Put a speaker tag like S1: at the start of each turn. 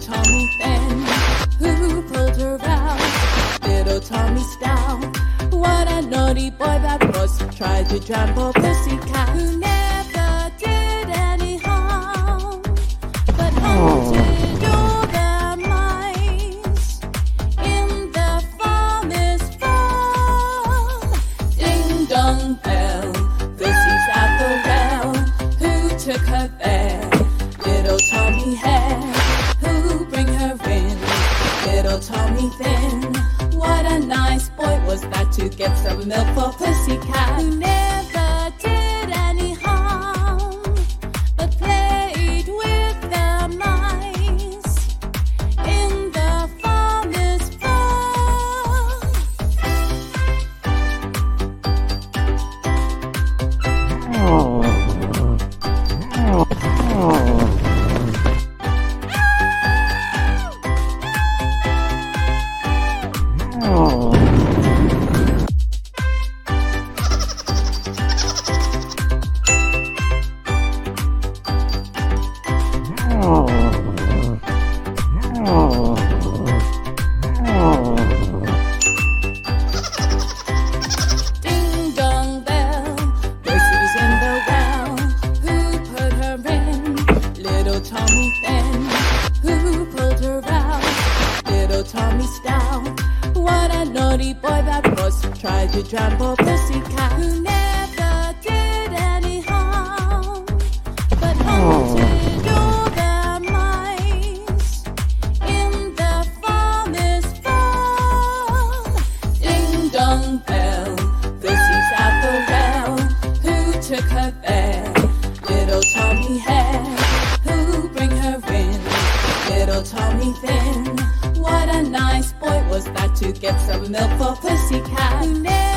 S1: Tommy Fenn, who pulled her out. Little Tommy Stout, what a naughty boy that was. Tried to trample pussycat, who never did any harm, but hunted all the mice in the farmer's fall. Ding dong bell, Pussy at the well. Who took her there? Little Tommy Hare little Tommy Finn. What a nice boy was that to get some milk for Pussycat. tried to trample pussycat who never did any harm, but hunted all the mice in the farmer's farm. Ding dong bell, pussy's at the well. Who took her there? Little Tommy Hare. Who bring her in? Little Tommy there was that to get some milk for Pussycat. Who knew?